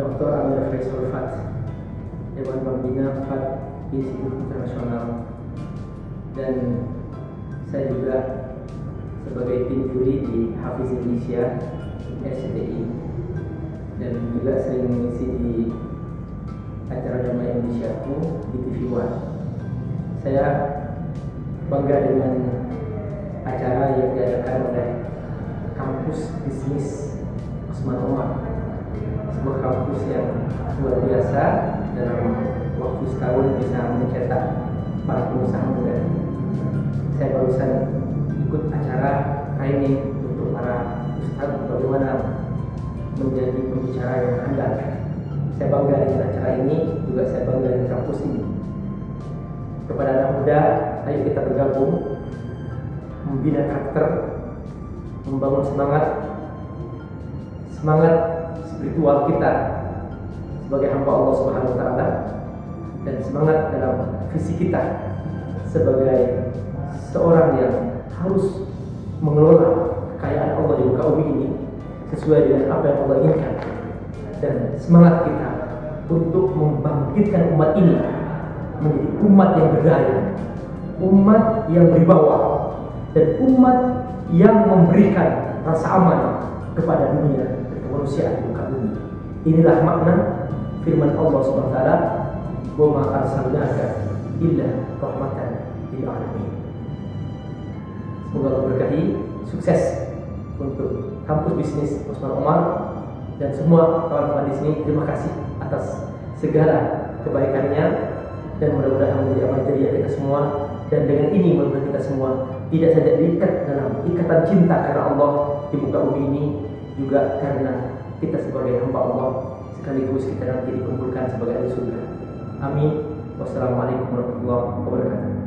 saya Solfat Dewan Pembina FAT Institut Internasional. Dan saya juga sebagai tim juri di Hafiz Indonesia SCTI dan juga sering mengisi di acara Damai Indonesia di TV One. Saya bangga dengan acara yang diadakan oleh kampus bisnis Osman Omar sebuah kampus yang luar biasa dalam waktu setahun bisa mencetak para pengusaha muda. Saya barusan ikut acara training untuk para ustadz bagaimana menjadi pembicara yang handal. Saya bangga dengan acara ini, juga saya bangga dengan kampus ini. Kepada anak muda, ayo kita bergabung, membina karakter, membangun semangat, semangat spiritual kita sebagai hamba Allah Subhanahu wa taala dan semangat dalam visi kita sebagai seorang yang harus mengelola kekayaan Allah di muka bumi ini sesuai dengan apa yang Allah inginkan. Dan semangat kita untuk membangkitkan umat ini menjadi umat yang berdaya, umat yang berwibawa dan umat yang memberikan rasa aman kepada dunia dan kemanusiaan di muka bumi. Inilah makna firman Allah Subhanahu wa taala, "Wa ma arsalnaka illa rahmatan lil alamin." Semoga Allah berkahi, sukses untuk kampus bisnis Usman Omar dan semua kawan-kawan di sini. Terima kasih atas segala kebaikannya dan mudah-mudahan menjadi amal jariah kita semua dan dengan ini mudah kita semua tidak saja diikat dalam ikatan cinta karena Allah di muka bumi ini juga karena kita sebagai hamba Allah sekaligus kita nanti dikumpulkan sebagai ahli surga. Amin. Wassalamualaikum warahmatullahi wabarakatuh.